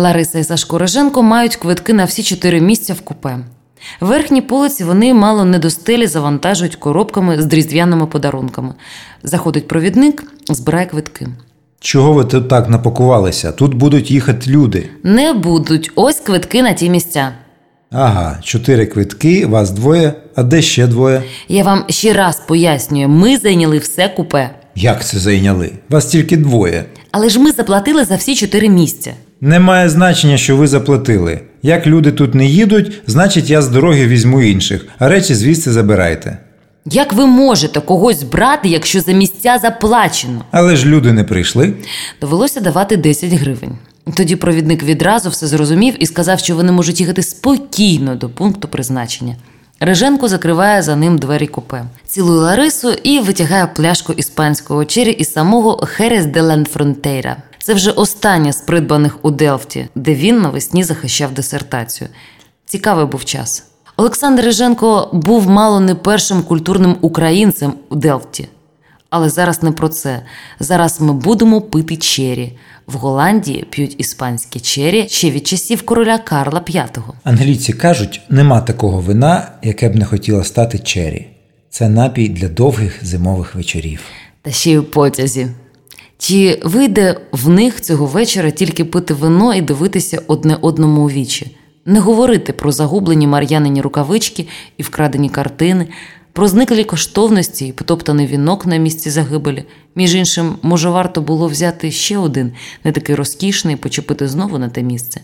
Лариса і Сашко Реженко мають квитки на всі чотири місця в купе. Верхні полиці вони мало не до стелі завантажують коробками з різдвяними подарунками. Заходить провідник, збирає квитки. Чого ви тут так напакувалися? Тут будуть їхати люди. Не будуть ось квитки на ті місця. Ага, чотири квитки, вас двоє, а де ще двоє? Я вам ще раз пояснюю: ми зайняли все купе. Як це зайняли? Вас тільки двоє. Але ж ми заплатили за всі чотири місця. Немає значення, що ви заплатили. Як люди тут не їдуть, значить я з дороги візьму інших, а речі звідси забирайте. Як ви можете когось брати, якщо за місця заплачено? Але ж люди не прийшли. Довелося давати 10 гривень. Тоді провідник відразу все зрозумів і сказав, що вони можуть їхати спокійно до пункту призначення. Реженко закриває за ним двері купе, цілує Ларису і витягає пляшку іспанського чері із самого Херес де Ланфронтейра. Це вже остання з придбаних у Делфті, де він навесні захищав дисертацію. Цікавий був час. Олександр Реженко був мало не першим культурним українцем у Делфті. Але зараз не про це. Зараз ми будемо пити чері. В Голландії п'ють іспанські чері ще від часів короля Карла V. Англійці кажуть, нема такого вина, яке б не хотіло стати чері. Це напій для довгих зимових вечорів. Та ще й у потязі. Чи вийде в них цього вечора тільки пити вино і дивитися одне одному у вічі, не говорити про загублені мар'янині рукавички і вкрадені картини, про зниклі коштовності і потоптаний вінок на місці загибелі. Між іншим, може, варто було взяти ще один, не такий розкішний, почепити знову на те місце.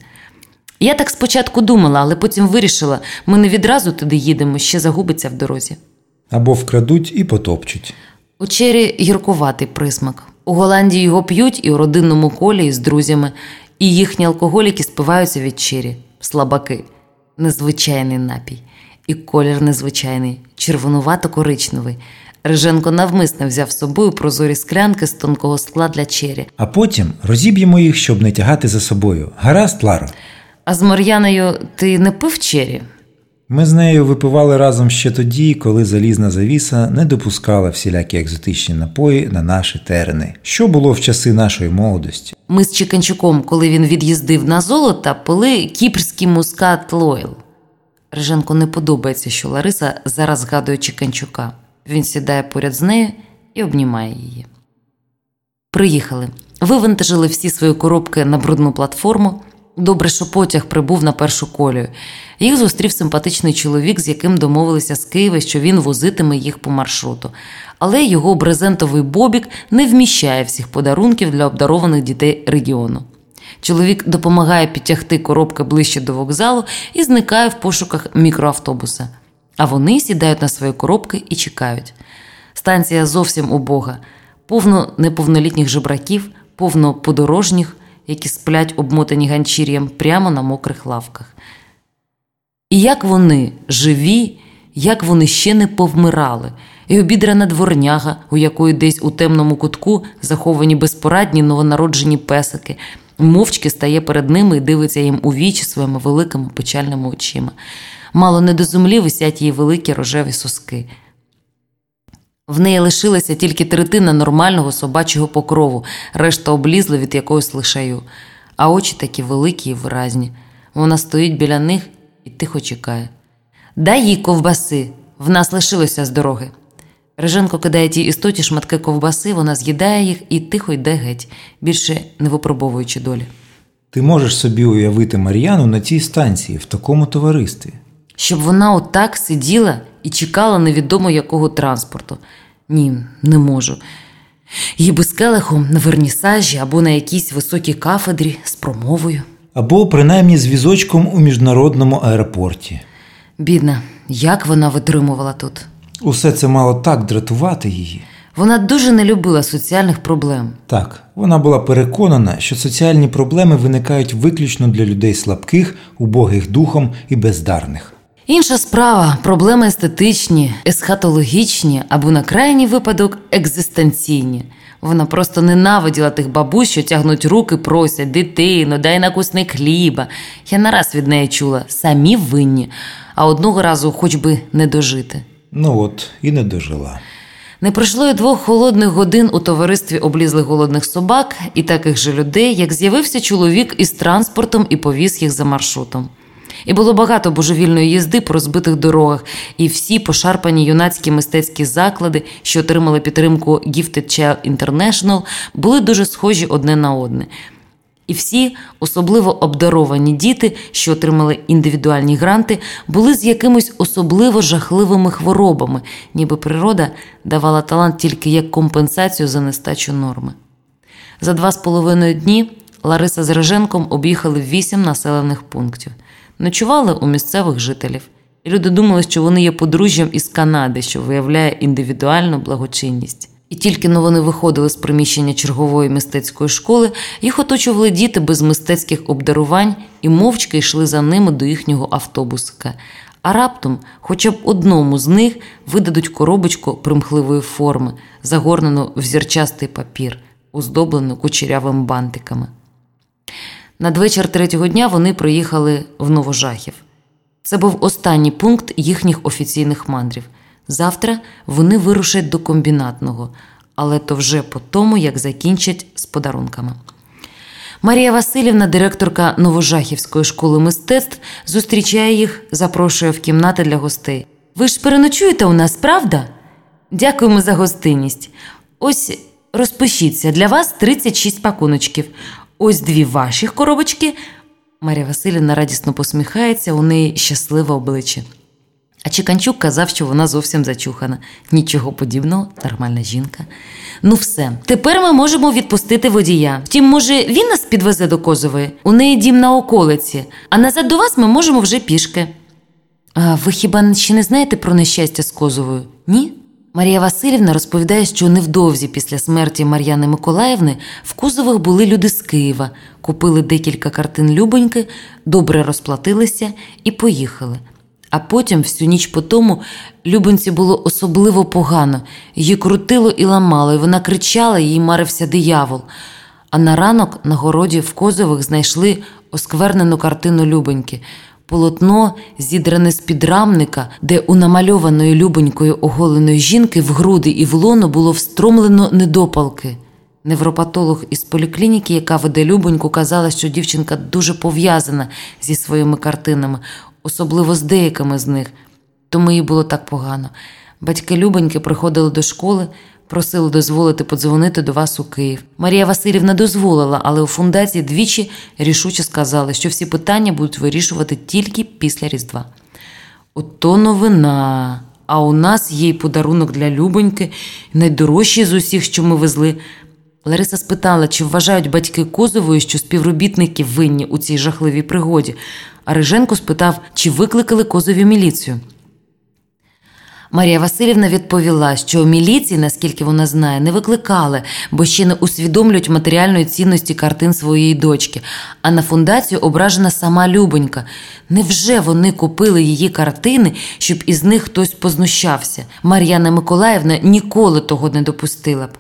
Я так спочатку думала, але потім вирішила, ми не відразу туди їдемо, ще загубиться в дорозі. Або вкрадуть і потопчуть. У чері гіркуватий присмак. У Голландії його п'ють і у родинному колі, і з друзями, і їхні алкоголіки спиваються від чері, слабаки, незвичайний напій. І колір незвичайний, червонувато-коричневий. Риженко навмисно взяв з собою прозорі склянки з тонкого скла для чері. А потім розіб'ємо їх, щоб не тягати за собою. Гаразд, Ларо? А з Мар'яною ти не пив чері? Ми з нею випивали разом ще тоді, коли залізна завіса не допускала всілякі екзотичні напої на наші терени. Що було в часи нашої молодості? Ми з Чиканчуком, коли він від'їздив на золота, пили кіпрський мускат Лойл. Риженко не подобається, що Лариса зараз згадує Чиканчука. Він сідає поряд з нею і обнімає її. Приїхали. Вивантажили всі свої коробки на брудну платформу. Добре, що потяг прибув на першу колію. Їх зустрів симпатичний чоловік, з яким домовилися з Києва, що він возитиме їх по маршруту. Але його брезентовий бобік не вміщає всіх подарунків для обдарованих дітей регіону. Чоловік допомагає підтягти коробки ближче до вокзалу і зникає в пошуках мікроавтобуса. А вони сідають на свої коробки і чекають. Станція зовсім убога, повно неповнолітніх жебраків, повно подорожніх, які сплять обмотані ганчір'ям прямо на мокрих лавках. І як вони живі, як вони ще не повмирали, і обідрана дворняга, у якої десь у темному кутку заховані безпорадні новонароджені песики, мовчки стає перед ними і дивиться їм у вічі своїми великими печальними очима. Мало не до землі висять її великі рожеві соски. В неї лишилася тільки третина нормального собачого покрову, решта облізла від якогось лишаю, а очі такі великі і виразні. Вона стоїть біля них і тихо чекає. Дай їй ковбаси, в нас лишилося з дороги. Реженко кидає тій істоті шматки ковбаси, вона з'їдає їх і тихо йде геть, більше не випробовуючи долі. Ти можеш собі уявити Мар'яну на цій станції, в такому товаристві. Щоб вона отак сиділа і чекала невідомо якого транспорту. Ні, не можу. Її би з келихом на вернісажі або на якійсь високій кафедрі з промовою. Або принаймні з візочком у міжнародному аеропорті. Бідна, як вона витримувала тут. Усе це мало так дратувати її. Вона дуже не любила соціальних проблем. Так, вона була переконана, що соціальні проблеми виникають виключно для людей слабких, убогих духом і бездарних. Інша справа проблеми естетичні, есхатологічні або на крайній випадок екзистенційні. Вона просто ненавиділа тих бабусь, що тягнуть руки, просять дитину, дай накусник хліба. Я нараз від неї чула самі винні, а одного разу хоч би не дожити. Ну от і не дожила. Не пройшло й двох холодних годин у товаристві облізлих голодних собак і таких же людей, як з'явився чоловік із транспортом і повіз їх за маршрутом. І було багато божевільної їзди по розбитих дорогах, і всі пошарпані юнацькі мистецькі заклади, що отримали підтримку Gifted Child International, були дуже схожі одне на одне. І всі, особливо обдаровані діти, що отримали індивідуальні гранти, були з якимись особливо жахливими хворобами, ніби природа давала талант тільки як компенсацію за нестачу норми. За два з половиною дні Лариса з Реженком об'їхали вісім населених пунктів, ночували у місцевих жителів. І люди думали, що вони є подружжям із Канади, що виявляє індивідуальну благочинність. І тільки но вони виходили з приміщення чергової мистецької школи, їх оточували діти без мистецьких обдарувань і мовчки йшли за ними до їхнього автобусика. А раптом, хоча б одному з них видадуть коробочку примхливої форми, загорнену в зірчастий папір, оздоблену кучерявими бантиками. Надвечір третього дня вони приїхали в Новожахів. Це був останній пункт їхніх офіційних мандрів. Завтра вони вирушать до комбінатного, але то вже по тому, як закінчать з подарунками. Марія Васильівна, директорка Новожахівської школи мистецтв, зустрічає їх, запрошує в кімнати для гостей. Ви ж переночуєте у нас, правда? Дякуємо за гостинність. Ось розпишіться для вас 36 пакуночків. Ось дві ваших коробочки. Марія Васильівна радісно посміхається, у неї щасливе обличчя. А Чеканчук казав, що вона зовсім зачухана. Нічого подібного, нормальна жінка. Ну, все, тепер ми можемо відпустити водія. Втім, може, він нас підвезе до Козової? У неї дім на околиці, а назад до вас ми можемо вже пішки. А ви хіба ще не знаєте про нещастя з Козовою? Ні? Марія Васильівна розповідає, що невдовзі після смерті Мар'яни Миколаївни в Кузових були люди з Києва, купили декілька картин Любоньки, добре розплатилися і поїхали. А потім, всю ніч по тому, Любонці було особливо погано, її крутило і ламало, і вона кричала, їй марився диявол. А на ранок на городі в Козових знайшли осквернену картину Любоньки, полотно, зідране з підрамника, де у намальованої Любонькою оголеної жінки в груди і в лоно було встромлено недопалки. Невропатолог із поліклініки, яка веде Любоньку, казала, що дівчинка дуже пов'язана зі своїми картинами особливо з деякими з них, тому їй було так погано. Батьки Любоньки приходили до школи, просили дозволити подзвонити до вас у Київ. Марія Васильівна дозволила, але у фундації двічі рішуче сказали, що всі питання будуть вирішувати тільки після Різдва. Ото новина. А у нас є й подарунок для Любоньки, найдорожчий з усіх, що ми везли. Лариса спитала, чи вважають батьки Козової, що співробітники винні у цій жахливій пригоді. А Риженко спитав, чи викликали Козові міліцію. Марія Васильівна відповіла, що міліції, наскільки вона знає, не викликали, бо ще не усвідомлюють матеріальної цінності картин своєї дочки. А на фундацію ображена сама Любонька. Невже вони купили її картини, щоб із них хтось познущався? Мар'яна Миколаївна ніколи того не допустила б.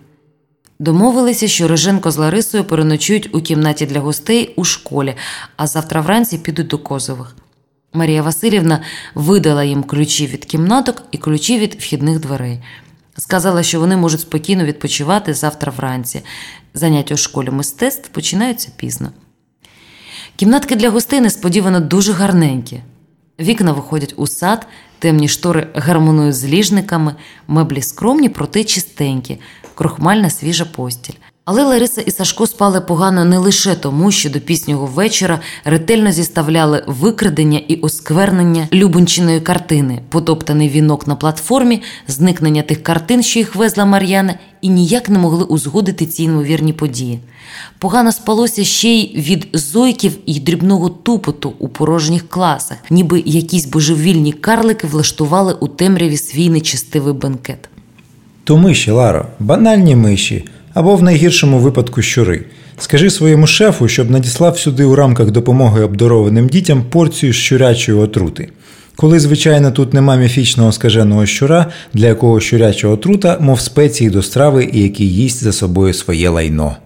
Домовилися, що Роженко з Ларисою переночують у кімнаті для гостей у школі, а завтра вранці підуть до Козових. Марія Васильівна видала їм ключі від кімнаток і ключі від вхідних дверей. Сказала, що вони можуть спокійно відпочивати завтра вранці. Заняття у школі мистецтв починаються пізно. Кімнатки для гостей несподівано дуже гарненькі. Вікна виходять у сад, темні штори гармонують з ліжниками, меблі скромні, проте чистенькі, крохмальна свіжа постіль. Але Лариса і Сашко спали погано не лише тому, що до піснього вечора ретельно зіставляли викрадення і осквернення Любончиної картини, потоптаний вінок на платформі, зникнення тих картин, що їх везла Мар'яна, і ніяк не могли узгодити ці ймовірні події. Погано спалося ще й від зойків і дрібного тупоту у порожніх класах, ніби якісь божевільні карлики влаштували у темряві свій нечистивий бенкет. То миші, Ларо, банальні миші або в найгіршому випадку щури. Скажи своєму шефу, щоб надіслав сюди у рамках допомоги обдарованим дітям порцію щурячої отрути. Коли, звичайно, тут нема міфічного скаженого щура, для якого щурячого отрута, мов спеції до страви і який їсть за собою своє лайно.